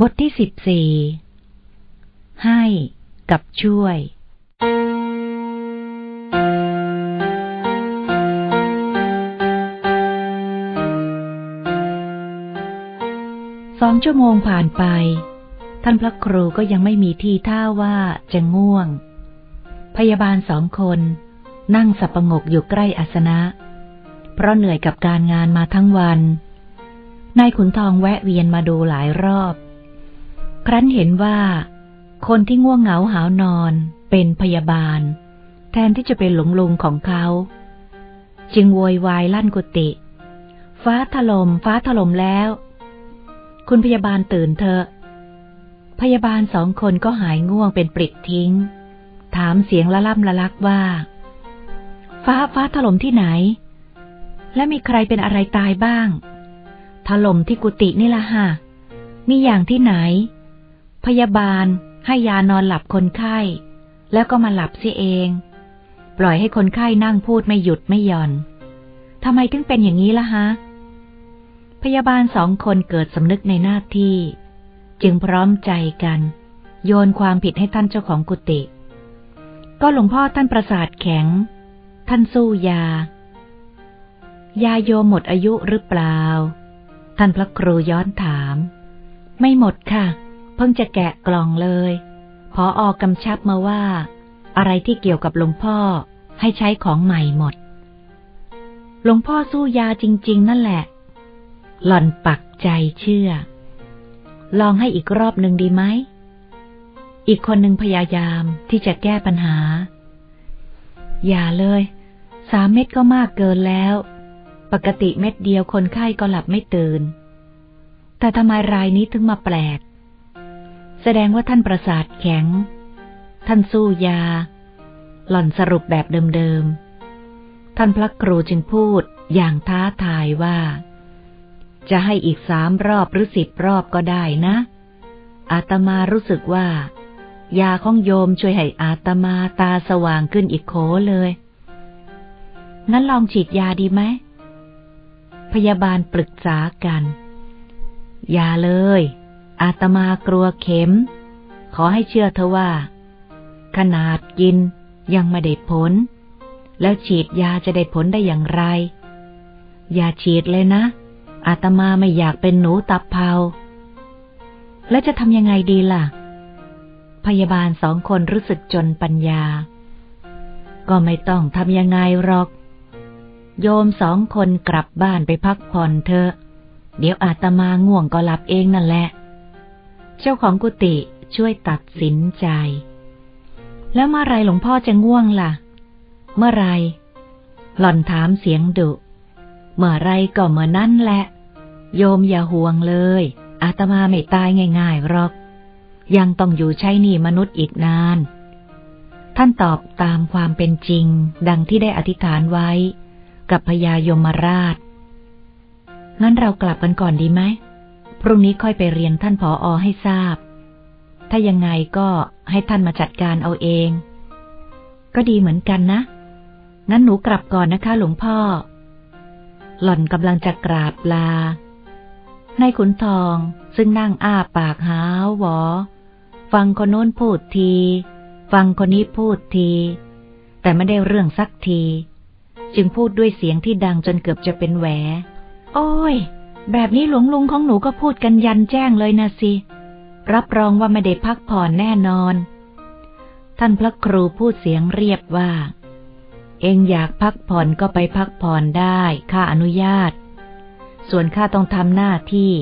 บทที่สิบสี่ ให้กับช่วย สองชั่วโมงผ่านไป ท่านพระครูก็ยังไม่มีทีท่าว่าจะง่วง พยาบาลสองคนนั่งสับประงกอยู่ใกล้อาสนะ เพราะเหนื่อยกับการงานมาทั้งวัน นายขุนทองแวะเวียนมาดูหลายรอบ ครั้นเห็นว่าคนที่ง่วงเหงาหาวนอนเป็นพยาบาล แทนที่จะเป็นหลงลุงของเขา จึงโวยวายลั่นกุฏิฟ้าถลม่มฟ้าถล่มแล้ว คุณพยาบาลตื่นเถอะ พยาบาลสองคนก็หายง่วงเป็นปริดทิ้ง ถามเสียงละล่ำละลักว่า ฟ้าฟ้าถล่มที่ไหน และมีใครเป็นอะไรตายบ้าง ถล่มที่กุฏินี่ละฮะมีอย่างที่ไหน พยาบาลให้ยานอนหลับคนไข้ แล้วก็มาหลับเสียเอง ปล่อยให้คนไข้นั่งพูดไม่หยุดไม่หย่อนทำไมถึงเป็นอย่างนี้ล่ะฮะ พยาบาลสองคนเกิดสำนึกในหน้าที่ จึงพร้อมใจกัน โยนความผิดให้ท่านเจ้าของกุฏิก็หลวงพ่อท่านประสาทแข็ง ท่านสู้ยา ยาโยหมดอายุหรือเปล่า ท่านพระครูย้อนถาม ไม่หมดค่ะ เพิ่งจะแกะกล่องเลย พออกำชับมาว่า อะไรที่เกี่ยวกับหลวงพ่อให้ใช้ของใหม่หมด หลวงพ่อสู้ยาจริง ๆ นั่นแหละ หล่อนปักใจเชื่อ ลองให้อีกรอบหนึ่งดีไหม อีกคนหนึ่งพยายามที่จะแก้ปัญหา อย่าเลย สามเม็ดก็มากเกินแล้ว ปกติเม็ดเดียวคนไข้ก็หลับไม่ตื่น แต่ทำไมรายนี้ถึงมาแปลก แสดงว่าท่านประสาทแข็ง ท่านสู้ยา หล่อนสรุปแบบเดิมๆ ท่านพระครูจึงพูดอย่างท้าทายว่า จะให้อีกสามรอบหรือสิบรอบก็ได้นะ อาตมารู้สึกว่า ยาของโยมช่วยให้อาตมาตาสว่างขึ้นอีกโขเลย งั้นลองฉีดยาดีไหม พยาบาลปรึกษากัน ยาเลย อาตมากลัวเข็ม ขอให้เชื่อเธอว่า ขนาดกินยังไม่ได้ผล แล้วฉีดยาจะได้ผลได้อย่างไร อย่าฉีดเลยนะ อาตมาไม่อยากเป็นหนูตับเผาแล้วจะทำยังไงดีล่ะ พยาบาลสองคนรู้สึกจนปัญญา ก็ไม่ต้องทำยังไงหรอก โยมสองคนกลับบ้านไปพักผ่อนเถอะ เดี๋ยวอาตมาง่วงก็หลับเองนั่นแหละ เจ้าของกุฏิช่วยตัดสินใจ แล้วเมื่อไรหลวงพ่อจะง่วงล่ะ เมื่อไร หล่อนถามเสียงดุ เมื่อไรก็เมื่อนั้นแหละ โยมอย่าห่วงเลย อาตมาไม่ตายง่ายๆหรอก ยังต้องอยู่ใช้หนี่มนุษย์อีกนาน ท่านตอบตามความเป็นจริง ดังที่ได้อธิษฐานไว้ กับพญายมราช งั้นเรากลับกันก่อนดีไหม พรุ่งนี้ค่อยไปเรียนท่านผออให้ทราบ ถ้ายังไงก็ให้ท่านมาจัดการเอาเอง ก็ดีเหมือนกันนะ งั้นหนูกลับก่อนนะคะ หลวงพ่อ หล่อนกำลังจะกราบลานายขุนทองซึ่งนั่งอ้าปากหาวหวอ ฟังคนโน้นพูดที ฟังคนนี้พูดที แต่ไม่ได้เรื่องสักที จึงพูดด้วยเสียงที่ดังจนเกือบจะเป็นแหว โอ้ย แบบนี้หลวงลุงของหนูก็พูดกันยันแจ้งเลยนะสิ รับรองว่าไม่ได้พักผ่อนแน่นอน ท่านพระครูพูดเสียงเรียบว่า เองอยากพักผ่อนก็ไปพักผ่อนได้ข้าอนุญาต ส่วนข้าต้องทำหน้าที่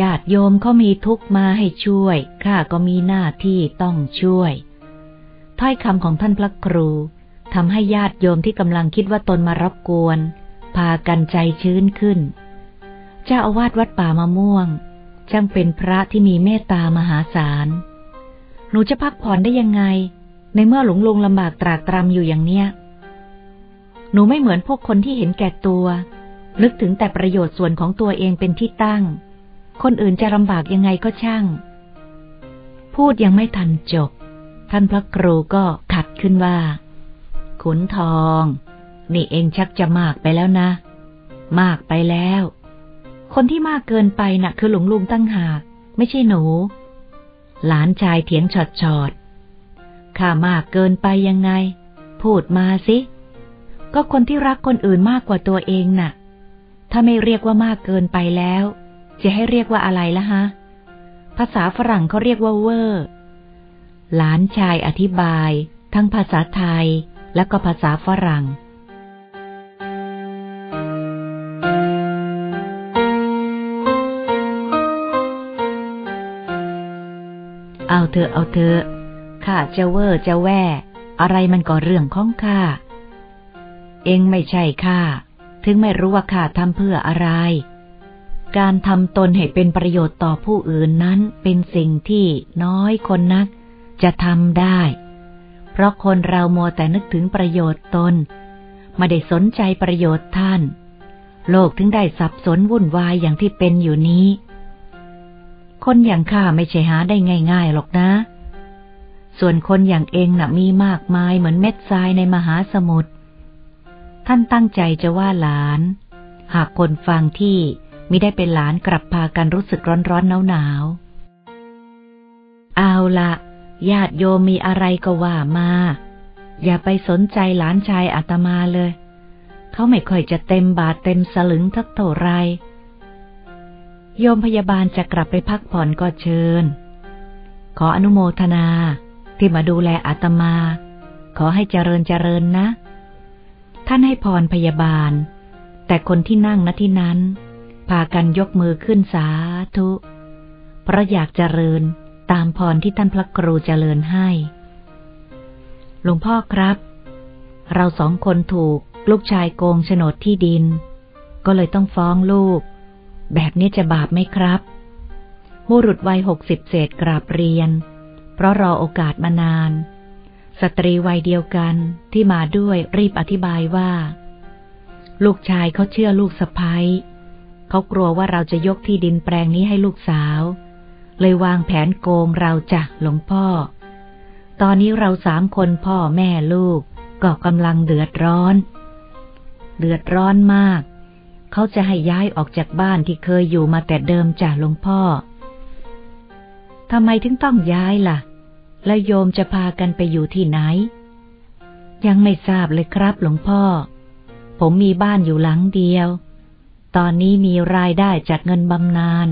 ญาติโยมเขามีทุกมาให้ช่วยข้าก็มีหน้าที่ต้องช่วย ถ้อยคำของท่านพระครูทำให้ญาติโยมที่กำลังคิดว่าตนมารบกวน พากันใจชื้นขึ้น เจ้าอาวาสวัดป่ามะม่วงช่างเป็นพระที่มีเมตตามหาศาล หนูจะพักผ่อนได้ยังไง ในเมื่อหลงลงลำบากตรากตรำอยู่อย่างเนี้ย หนูไม่เหมือนพวกคนที่เห็นแก่ตัว นึกถึงแต่ประโยชน์ส่วนของตัวเองเป็นที่ตั้ง คนอื่นจะลำบากยังไงก็ช่าง พูดยังไม่ทันจบ ท่านพระครูก็ขัดขึ้นว่า ขุนทอง นี่เองชักจะมากไปแล้วนะ มากไปแล้ว คนที่มากเกินไปนะ่ะ คือหลวงลุงตั้งหาก ไม่ใช่หนู หลานชายเถียงฉอดฉอดข้ามากเกินไปยังไง พูดมาสิ ก็คนที่รักคนอื่นมากกว่าตัวเองน่ะ ถ้าไม่เรียกว่ามากเกินไปแล้ว จะให้เรียกว่าอะไรละฮะ ภาษาฝรั่งเขาเรียกว่าเวอร์ หลานชายอธิบาย ทั้งภาษาไทยและก็ภาษาฝรั่ง เอาเถอะเอาเถอะข้าจะเวอร์จะแว่ อะไรมันก็เรื่องของข้า เองไม่ใช่ข้า ถึงไม่รู้ว่าข้าทำเพื่ออะไร การทำตนให้เป็นประโยชน์ต่อผู้อื่นนั้นเป็นสิ่งที่น้อยคนนัก จะทำได้ เพราะคนเรามัวแต่นึกถึงประโยชน์ตน ไม่ได้สนใจประโยชน์ท่าน โลกถึงได้สับสนวุ่นวายอย่างที่เป็นอยู่นี้ คนอย่างข้าไม่ใช่หาได้ง่ายๆหรอกนะ ส่วนคนอย่างเองนะ่ะมีมากมายเหมือนเม็ดทรายในมหาสมุทร ท่านตั้งใจจะว่าหลาน หากคนฟังที่มิได้เป็นหลานกลับพากันรู้สึกร้อนร้อนหนาวหนาวเอาละญาติโยมมีอะไรก็ว่ามา อย่าไปสนใจหลานชายอาตมาเลย เขาไม่ค่อยจะเต็มบาทเต็มสลึงทักเท่าไร โยมพยาบาลจะกลับไปพักผ่อนก็เชิญ ขออนุโมทนาที่มาดูแลอาตมา ขอให้เจริญเจริญนะ ท่านให้พรพยาบาล แต่คนที่นั่งณที่นั้น พากันยกมือขึ้นสาธุ เพราะอยากเจริญตามพรที่ท่านพระครูเจริญให้ หลวงพ่อครับ เราสองคนถูกลูกชายโกงโฉนดที่ดิน ก็เลยต้องฟ้องลูก แบบนี้จะบาปไหมครับบุรุษวัยหกสิบเศษกราบเรียน เพราะรอโอกาสมานาน สตรีวัยเดียวกันที่มาด้วยรีบอธิบายว่า ลูกชายเขาเชื่อลูกสะพ้ยเขากลัวว่าเราจะยกที่ดินแปลงนี้ให้ลูกสาว เลยวางแผนโกงเราจ้ะหลวงพ่อ ตอนนี้เราสามคนพ่อแม่ลูกก็กำลังเดือดร้อน เดือดร้อนมาก เขาจะให้ย้ายออกจากบ้านที่เคยอยู่มาแต่เดิมจ้ะหลวงพ่อทำไมถึงต้องย้ายล่ะ แล้วโยมจะพากันไปอยู่ที่ไหน ยังไม่ทราบเลยครับหลวงพ่อ ผมมีบ้านอยู่หลังเดียว ตอนนี้มีรายได้จากเงินบำนาญ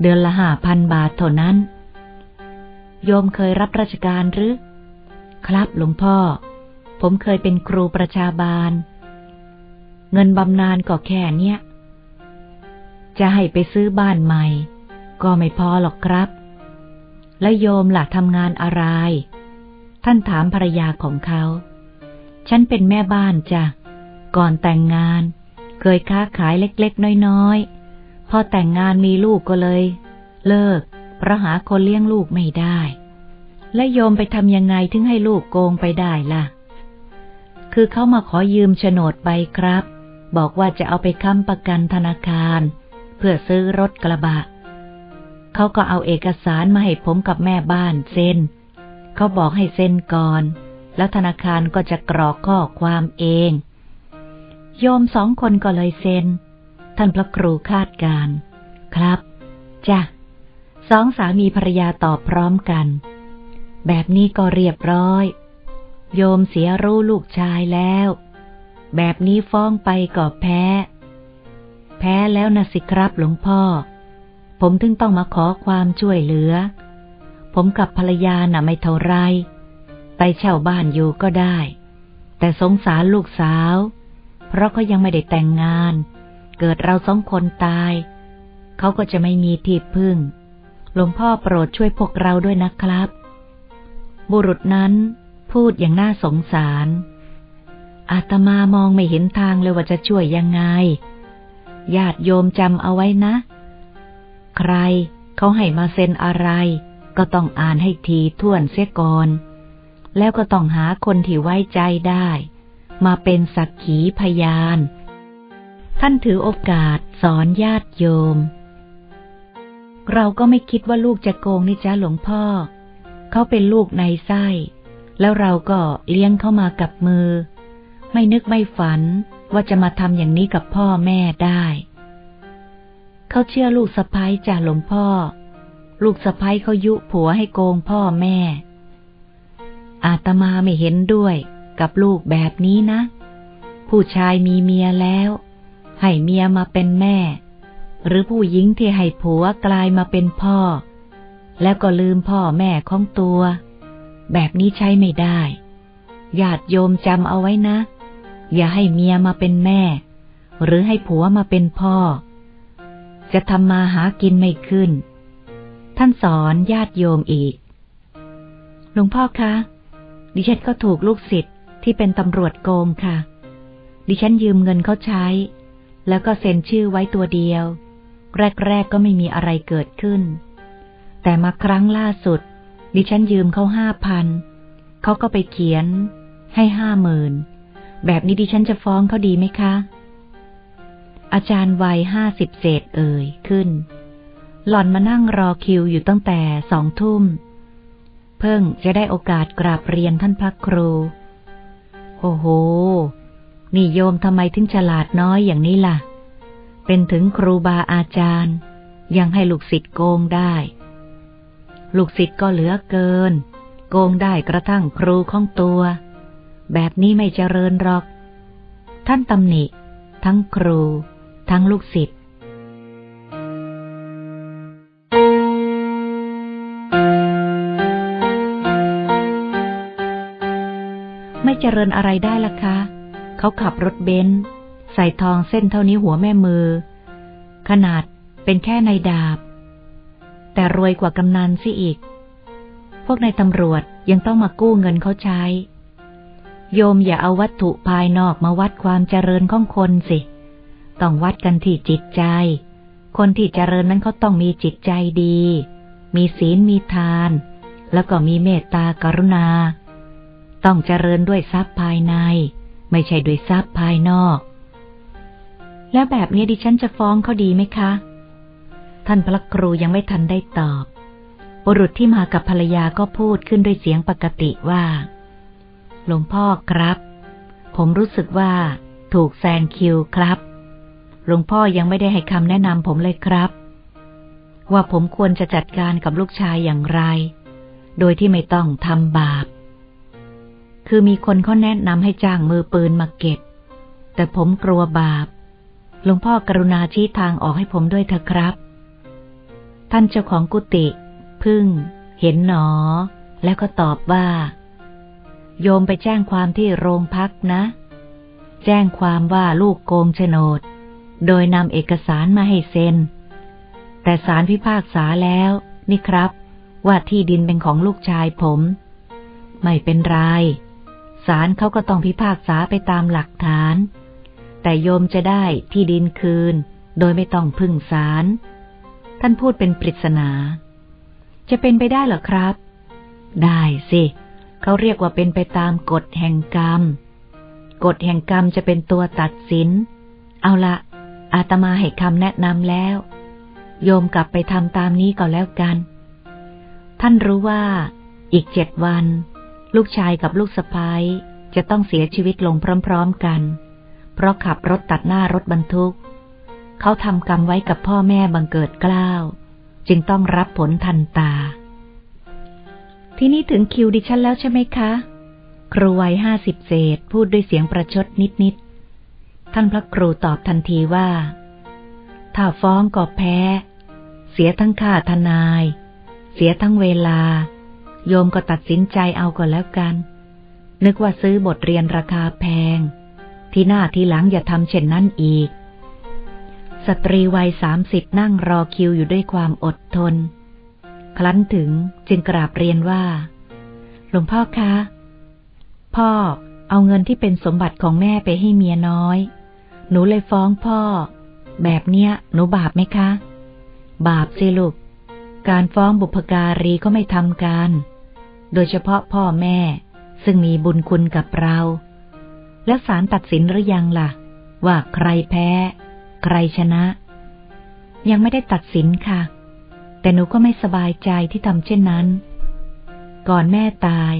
เดือนละห้าพันบาทเท่านั้น โยมเคยรับราชการหรือ ครับหลวงพ่อ ผมเคยเป็นครูประชาบาล เงินบำนาญก็แค่เนี้ย จะให้ไปซื้อบ้านใหม่ ก็ไม่พอหรอกครับ แล้วโยมล่ะทำงานอะไร ท่านถามภรรยาของเขา ฉันเป็นแม่บ้านจ้ะ ก่อนแต่งงาน เคยค้าขายเล็กๆ น้อยๆ พอแต่งงานมีลูกก็เลย เลิกเพราะหาคนเลี้ยงลูกไม่ได้ และโยมไปทำยังไงถึงให้ลูกโกงไปได้ล่ะ คือเขามาขอยืมโฉนดไปครับ บอกว่าจะเอาไปค้ำประกันธนาคาร เพื่อซื้อรถกระบะ เขาก็เอาเอกสารมาให้ผมกับแม่บ้านเซ็น เขาบอกให้เซ็นก่อน แล้วธนาคารก็จะกรอกข้อความเอง โยมสองคนก็เลยเซ็น ท่านพระครูคาดการ ครับ จ้ะ สองสามีภรรยาตอบพร้อมกัน แบบนี้ก็เรียบร้อย โยมเสียรู้ลูกชายแล้ว แบบนี้ฟ้องไปก็แพ้ แพ้แล้วนะสิครับหลวงพ่อ ผมถึงต้องมาขอความช่วยเหลือ ผมกับภรรยาน่ะไม่เท่าไร ไปเช่าบ้านอยู่ก็ได้ แต่สงสารลูกสาว เพราะเขายังไม่ได้แต่งงาน เกิดเราสองคนตาย เขาก็จะไม่มีที่พึ่ง หลวงพ่อโปรดช่วยพวกเราด้วยนะครับ บุรุษนั้นพูดอย่างน่าสงสาร อาตมามองไม่เห็นทางเลยว่าจะช่วยยังไง ญาติโยมจำเอาไว้นะ ใครเขาให้มาเซ็นอะไร ก็ต้องอ่านให้ทีท่วนเสียก่อน แล้วก็ต้องหาคนที่ไว้ใจได้ มาเป็นสักขีพยาน ท่านถือโอกาสสอนญาติโยม เราก็ไม่คิดว่าลูกจะโกงนี่จ้าหลวงพ่อ เขาเป็นลูกในไส้ แล้วเราก็เลี้ยงเขามากับมือ ไม่นึกไม่ฝันว่าจะมาทำอย่างนี้กับพ่อแม่ได้ เขาเชื่อลูกสะพ้ายจ่าหลวงพ่อ ลูกสะพ้ายเขายุผัวให้โกงพ่อแม่ อาตมาไม่เห็นด้วยกับลูกแบบนี้นะ ผู้ชายมีเมียแล้ว ให้เมียมาเป็นแม่ หรือผู้หญิงที่ให้ผัวกลายมาเป็นพ่อ แล้วก็ลืมพ่อแม่ของตัว แบบนี้ใช้ไม่ได้ญาติโยมจำเอาไว้นะ อย่าให้เมียมาเป็นแม่ หรือให้ผัวมาเป็นพ่อ จะทำมาหากินไม่ขึ้น ท่านสอนญาติโยมอีก หลวงพ่อคะ ดิฉันก็ถูกลูกศิษย์ที่เป็นตำรวจโกงค่ะ ดิฉันยืมเงินเขาใช้ แล้วก็เซ็นชื่อไว้ตัวเดียว แรก ๆ ก็ไม่มีอะไรเกิดขึ้น แต่มาครั้งล่าสุด ดิฉันยืมเขาห้าพัน เขาก็ไปเขียนให้ห้าหมื่น แบบนี้ดิฉันจะฟ้องเขาดีไหมคะ อาจารย์วัยห้าสิบเศษเอ่ยขึ้น หล่อนมานั่งรอคิวอยู่ตั้งแต่สองทุ่ม เพิ่งจะได้โอกาสกราบเรียนท่านพระครู โอ้โห นี่โยมทำไมถึงฉลาดน้อยอย่างนี้ล่ะ เป็นถึงครูบาอาจารย์ ยังให้ลูกศิษย์โกงได้ ลูกศิษย์ก็เหลือเกิน โกงได้กระทั่งครูของตัว แบบนี้ไม่เจริญหรอก ท่านตำหนิ ทั้งครู ทั้งลูกศิษย์ไม่เจริญอะไรได้ล่ะคะ เขาขับรถเบนซ์ใส่ทองเส้นเท่านี้หัวแม่มือ ขนาดเป็นแค่ในดาบ แต่รวยกว่ากำนันสิอีก พวกนายตำรวจยังต้องมากู้เงินเขาใช้ โยมอย่าเอาวัตถุภายนอกมาวัดความเจริญของคนสิ ต้องวัดกันที่จิตใจ คนที่เจริญนั้นเขาต้องมีจิตใจดี มีศีลมีทาน แล้วก็มีเมตตากรุณา ต้องเจริญด้วยทรัพย์ภายใน ไม่ใช่ด้วยทรัพย์ภายนอก แล้วแบบนี้ดิฉันจะฟ้องเขาดีไหมคะ ท่านพระครูยังไม่ทันได้ตอบ บุรุษที่มากับภรรยาก็พูดขึ้นด้วยเสียงปกติว่า หลวงพ่อครับ ผมรู้สึกว่าถูกแซงคิวครับ หลวงพ่อยังไม่ได้ให้คำแนะนำผมเลยครับ ว่าผมควรจะจัดการกับลูกชายอย่างไร โดยที่ไม่ต้องทำบาป คือมีคนเขาแนะนำให้จ้างมือปืนมาเก็บ แต่ผมกลัวบาป หลวงพ่อกรุณาชี้ทางออกให้ผมด้วยเถอะครับ ท่านเจ้าของกุฏิพึ่ง เห็นหนอ แล้วก็ตอบว่า โยมไปแจ้งความที่โรงพักนะ แจ้งความว่าลูกโกงโฉนด โดยนำเอกสารมาให้เซ็น แต่ศาลพิพากษาแล้ว นี่ครับ ว่าที่ดินเป็นของลูกชายผม ไม่เป็นไรศาลเขาก็ต้องพิพากษาไปตามหลักฐาน แต่โยมจะได้ที่ดินคืน โดยไม่ต้องพึ่งศาล ท่านพูดเป็นปริศนา จะเป็นไปได้หรอครับ ได้สิเเขาเรียกว่าเป็นไปตามกฎแห่งกรรม กฎแห่งกรรมจะเป็นตัวตัดสิน เอาละอาตมาให้คำแนะนำแล้ว โยมกลับไปทำตามนี้ก็แล้วกัน ท่านรู้ว่า อีกเจ็ดวัน ลูกชายกับลูกสะพ้ายจะต้องเสียชีวิตลงพร้อมๆกัน เพราะขับรถตัดหน้ารถบรรทุก เขาทำกรรมไว้กับพ่อแม่บังเกิดกล้าว จึงต้องรับผลทันตา ที่นี่ถึงคิวดิฉันแล้วใช่ไหมคะ ครูวัยห้าสิบเศษพูดด้วยเสียงประชดนิดๆ ท่านพระครูตอบทันทีว่า ถ้าฟ้องก็แพ้ เสียทั้งค่าทนาย เสียทั้งเวลา โยมก็ตัดสินใจเอาก็แล้วกัน นึกว่าซื้อบทเรียนราคาแพง ที่หน้าที่หลังอย่าทำเช่นนั้นอีก สตรีวัยสามสิบนั่งรอคิวอยู่ด้วยความอดทน ครั้นถึงจึงกราบเรียนว่า หลวงพ่อคะ พ่อเอาเงินที่เป็นสมบัติของแม่ไปให้เมียน้อย หนูเลยฟ้องพ่อ แบบเนี้ยหนูบาปไหมคะ บาปสิลูก การฟ้องบุพการีก็ไม่ทำกันโดยเฉพาะพ่อแม่ ซึ่งมีบุญคุณกับเรา แล้วศาลตัดสินหรือยังล่ะ ว่าใครแพ้ ใครชนะ ยังไม่ได้ตัดสินค่ะ แต่หนูก็ไม่สบายใจที่ทำเช่นนั้น ก่อนแม่ตาย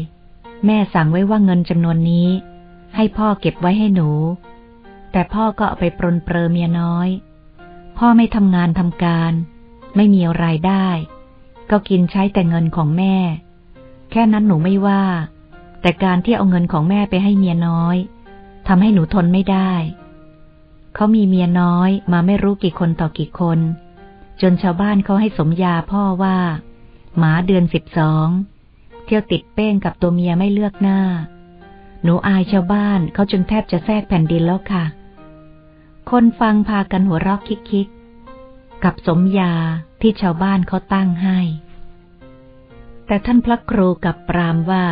แม่สั่งไว้ว่าเงินจำนวนนี้ ให้พ่อเก็บไว้ให้หนู แต่พ่อก็เอาไปปรนเปรอเมียน้อย พ่อไม่ทำงานทำการ ไม่มีรายได้ ก็กินใช้แต่เงินของแม่ แค่นั้นหนูไม่ว่า แต่การที่เอาเงินของแม่ไปให้เมียน้อยทำให้หนูทนไม่ได้ เขามีเมียน้อยมาไม่รู้กี่คนต่อกี่คน จนชาวบ้านเขาให้สมยาพ่อว่า หมาเดือนสิบสอง เที่ยวติดเป้งกับตัวเมียไม่เลือกหน้า หนูอายชาวบ้านเขาจนแทบจะแทรกแผ่นดินแล้วค่ะ คนฟังพากันหัวเราะคิกๆ กับสมยาที่ชาวบ้านเขาตั้งให้ แต่ท่านพระครูกับปรามว่า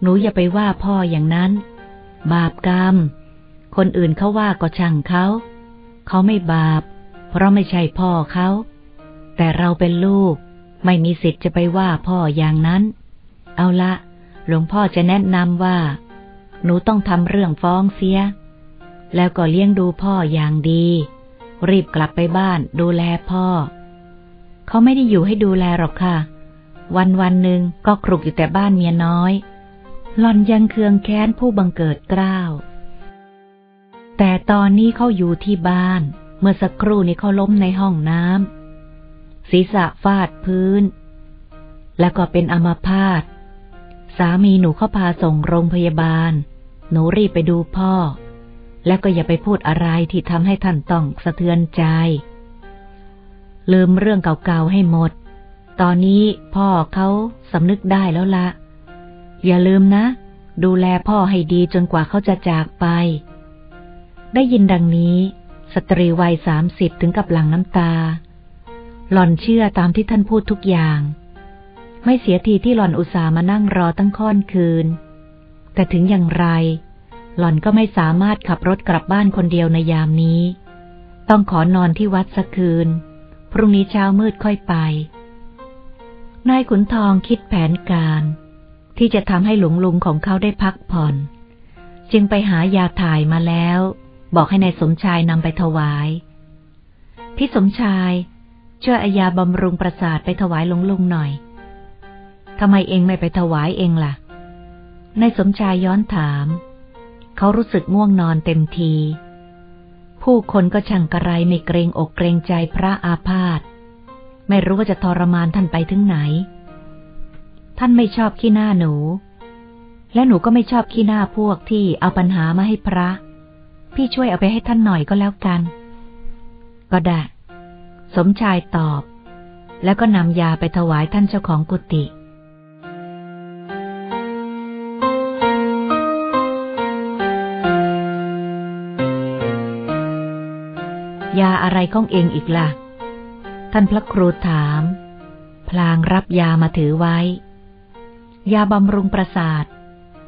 หนูอย่าไปว่าพ่ออย่างนั้น บาปกรรม คนอื่นเขาว่าก็ช่างเขา เขาไม่บาป เพราะไม่ใช่พ่อเขา แต่เราเป็นลูก ไม่มีสิทธิ์จะไปว่าพ่ออย่างนั้น เอาละ หลวงพ่อจะแนะนำว่า หนูต้องทำเรื่องฟ้องเสีย แล้วก็เลี้ยงดูพ่ออย่างดี รีบกลับไปบ้านดูแลพ่อ เขาไม่ได้อยู่ให้ดูแลหรอกค่ะ วันวันหนึ่งก็ครุกอยู่แต่บ้านเมียน้อยหล่อนยังเคืองแค้นผู้บังเกิดกล้าว แต่ตอนนี้เขาอยู่ที่บ้าน เมื่อสักครู่นี้เขาล้มในห้องน้ำศีรษะฟาดพื้น แล้วก็เป็นอัมาพาตสามีหนูเข้าพาส่งโรงพยาบาล หนูรีบไปดูพ่อ แล้วก็อย่าไปพูดอะไรที่ทำให้ท่านต้องสะเทือนใจ ลืมเรื่องเก่าๆให้หมด ตอนนี้พ่อเขาสำนึกได้แล้วละ อย่าลืมนะ ดูแลพ่อให้ดีจนกว่าเขาจะจากไป ได้ยินดังนี้ สตรีวัยสามสิบถึงกับหลังน้ำตา หล่อนเชื่อตามที่ท่านพูดทุกอย่าง ไม่เสียทีที่หล่อนอุตส่าห์มานั่งรอตั้งค่อนคืน แต่ถึงอย่างไร หล่อนก็ไม่สามารถขับรถกลับบ้านคนเดียวในยามนี้ ต้องขอนอนที่วัดสักคืน พรุ่งนี้เช้ามืดค่อยไป นายขุนทองคิดแผนการ ที่จะทำให้หลวงลุงของเขาได้พักผ่อน จึงไปหายาถ่ายมาแล้ว บอกให้ในายสมชายนำไปถวาย พี่สมชายช่วยอายาบำรุงประสาทไปถวายหลวงลุงหน่อยทำไมเองไม่ไปถวายเองล่ะ นายสมชายย้อนถาม เขารู้สึกง่วงนอนเต็มที ผู้คนก็ช่างกระไรไม่เกรงอกเกรงใจพระอาพาธ ไม่รู้ว่าจะทรมานท่านไปถึงไหน ท่านไม่ชอบขี้หน้าหนู และหนูก็ไม่ชอบขี้หน้าพวกที่เอาปัญหามาให้พระ พี่ช่วยเอาไปให้ท่านหน่อยก็แล้วกัน ก็ได้ สมชายตอบ แล้วก็นำยาไปถวายท่านเจ้าของกุฏิยาอะไรของเองอีกละ่ะ ท่านพระครูถาม พลางรับยามาถือไว้ ยาบำรุงประสาท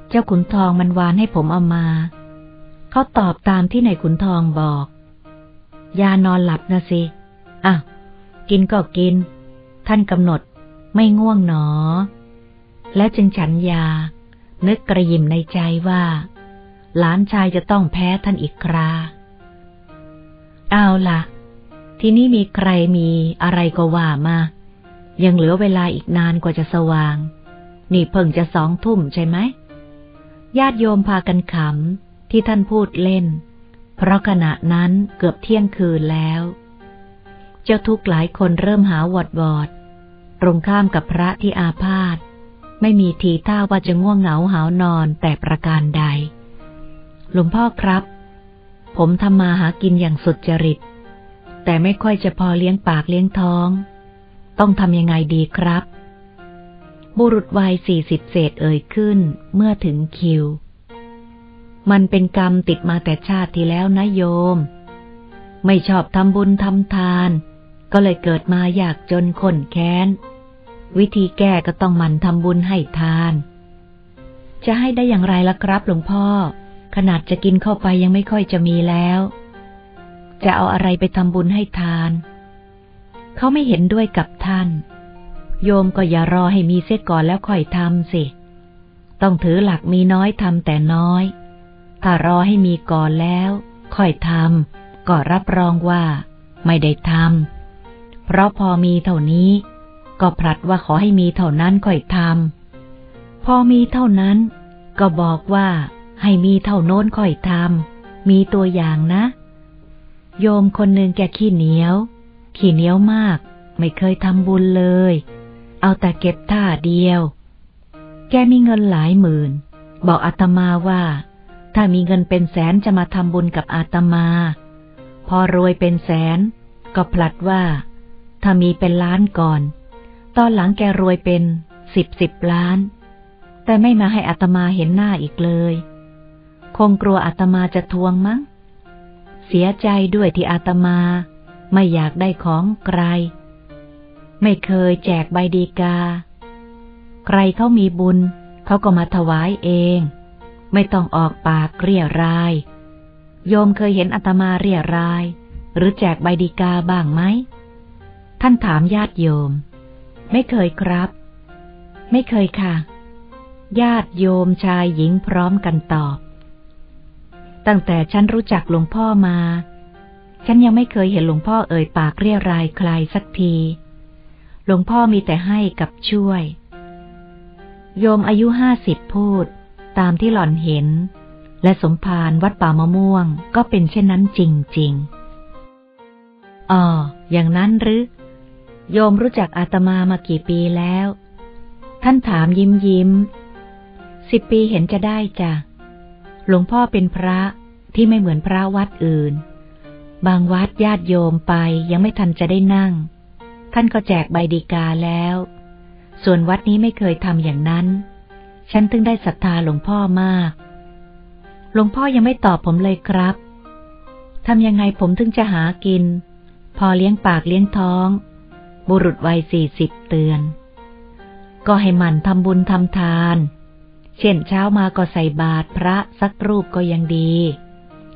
เจ้าขุนทองมันวานให้ผมเอามา เขาตอบตามที่ในขุนทองบอก ยานอนหลับนะสิอะกินก็กิน ท่านกำหนดไม่ง่วงหนอ และจึงฉันยา นึกกระยิมในใจว่า หลานชายจะต้องแพ้ท่านอีกครา เอาละที่นี่มีใครมีอะไรก็ว่ามา ยังเหลือเวลาอีกนานกว่าจะสว่าง นี่เพิ่งจะสองทุ่มใช่ไหม ญาติโยมพากันขำ ที่ท่านพูดเล่น เพราะขณะนั้นเกือบเที่ยงคืนแล้ว เจ้าทุกหลายคนเริ่มหาวอดวอดตรงข้ามกับพระที่อาพาธไม่มีทีท่าว่าจะง่วงเหงาหานอนแต่ประการใด หลวงพ่อครับ ผมทำมาหากินอย่างสุดจริต แต่ไม่ค่อยจะพอเลี้ยงปากเลี้ยงท้อง ต้องทำยังไงดีครับ บุรุษวัยสี่สิบเศษเอ่ยขึ้นเมื่อถึงคิว มันเป็นกรรมติดมาแต่ชาติที่แล้วนะโยม ไม่ชอบทำบุญทำทาน ก็เลยเกิดมาอยากจนขนแค้น วิธีแก้ก็ต้องมันทำบุญให้ทาน จะให้ได้อย่างไรล่ะครับหลวงพ่อ ขนาดจะกินเข้าไปยังไม่ค่อยจะมีแล้ว จะเอาอะไรไปทำบุญให้ทาน เขาไม่เห็นด้วยกับท่าน โยมก็อย่ารอให้มีเส็จก่อนแล้วค่อยทำสิ ต้องถือหลักมีน้อยทำแต่น้อย ถ้ารอให้มีก่อนแล้ว ค่อยทำก็รับรองว่า ไม่ได้ทำเพราะพอมีเท่านี้ ก็ผลัดว่าขอให้มีเท่านั้นค่อยทำพอมีเท่านั้น ก็บอกว่า ให้มีเท่าโน้นค่อยทำมีตัวอย่างนะ โยมคนหนึ่งแกขี้เหนียว ขี้เหนียวมาก ไม่เคยทำบุญเลย เอาแต่เก็บท่าเดียว แกมีเงินหลายหมื่น บอกอาตมาว่า ถ้ามีเงินเป็นแสนจะมาทำบุญกับอาตมา พอรวยเป็นแสน ก็ผลัดว่า ถ้ามีเป็นล้านก่อน ตอนหลังแกรวยเป็นสิบสิบล้าน แต่ไม่มาให้อาตมาเห็นหน้าอีกเลย คงกลัวอาตมาจะทวงมั้ง เสียใจด้วยที่อาตมา ไม่อยากได้ของใคร ไม่เคยแจกใบดีกา ใครเขามีบุญเขาก็มาถวายเอง ไม่ต้องออกปากเรียราย โยมเคยเห็นอาตมาเรียราย หรือแจกใบดีกาบ้างไหม ท่านถามญาติโยม ไม่เคยครับ ไม่เคยค่ะ ญาติโยมชายหญิงพร้อมกันตอบ ตั้งแต่ฉันรู้จักหลวงพ่อมา ฉันยังไม่เคยเห็นหลวงพ่อเอ่ยปากเรียรายใครสักที หลวงพ่อมีแต่ให้กับช่วย โยมอายุห้าสิบพูด ตามที่หล่อนเห็น และสมภารวัดป่ามะม่วงก็เป็นเช่นนั้นจริงๆอ๋ออย่างนั้นหรือ โยมรู้จักอาตมามากี่ปีแล้ว ท่านถามยิ้มยิ้ม สิบปีเห็นจะได้จ้ะ หลวงพ่อเป็นพระที่ไม่เหมือนพระวัดอื่น บางวัดญาติโยมไปยังไม่ทันจะได้นั่ง ท่านก็แจกใบดีกาแล้ว ส่วนวัดนี้ไม่เคยทำอย่างนั้น ฉันถึงได้ศรัทธาหลวงพ่อมาก หลวงพ่อยังไม่ตอบผมเลยครับทำยังไงผมถึงจะหากิน พอเลี้ยงปากเลี้ยงท้อง บุรุษวัยสี่สิบเตือน ก็ให้มันทำบุญทำทาน เช่นเช้ามาก็ใส่บาตรพระสักรูปก็ยังดี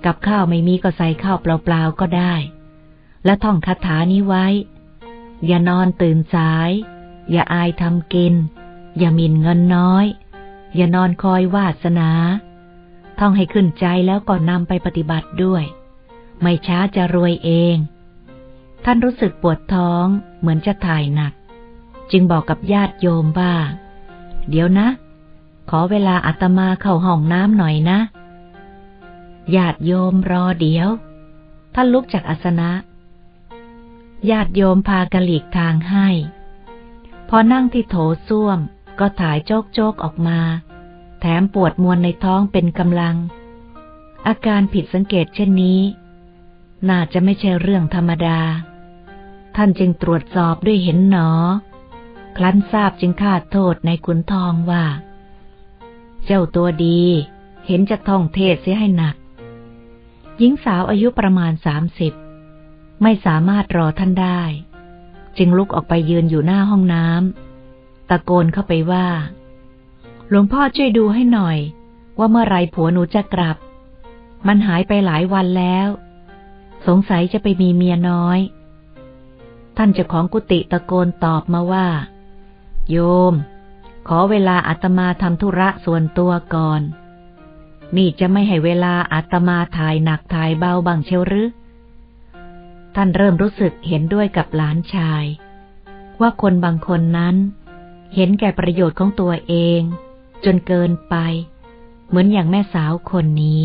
กับข้าวไม่มีก็ใส่ข้าวเปล่าๆก็ได้ และท่องคาถานี้ไว้ อย่านอนตื่นสาย อย่าอายทำกิน อย่ามินเงินน้อย อย่านอนคอยวาสนา ท่องให้ขึ้นใจแล้วก็นำไปปฏิบัติด้วย ไม่ช้าจะรวยเอง ท่านรู้สึกปวดท้องเหมือนจะถ่ายหนัก จึงบอกกับญาติโยมว่า เดี๋ยวนะ ขอเวลาอาตมาเข้าห้องน้ำหน่อยนะ ญาติโยมรอเดี๋ยว ท่านลุกจากอาสนะ ญาติโยมพากระหลีกทางให้ พอนั่งที่โถส้วม ก็ถ่ายโจกโจกออกมา แถมปวดมวนในท้องเป็นกำลัง อาการผิดสังเกตเช่นนี้ น่าจะไม่ใช่เรื่องธรรมดา ท่านจึงตรวจสอบด้วยเห็นหนอ คลั้นทราบจึงคาดโทษในขุนทองว่า เจ้าตัวดี เห็นจะท่องเทศเสียให้หนัก หญิงสาวอายุประมาณสามสิบไม่สามารถรอท่านได้ จึงลุกออกไปยืนอยู่หน้าห้องน้ำ ตะโกนเข้าไปว่า หลวงพ่อช่วยดูให้หน่อย ว่าเมื่อไรผัวหนูจะกลับ มันหายไปหลายวันแล้ว สงสัยจะไปมีเมียน้อย ท่านเจ้าของกุฏิตะโกนตอบมาว่า โยม ขอเวลาอาตมาทำธุระส่วนตัวก่อน นี่จะไม่ให้เวลาอาตมาถ่ายหนักถ่ายเบาบางเชียวหรือท่านเริ่มรู้สึกเห็นด้วยกับหลานชาย ว่าคนบางคนนั้น เห็นแก่ประโยชน์ของตัวเอง จนเกินไป เหมือนอย่างแม่สาวคนนี้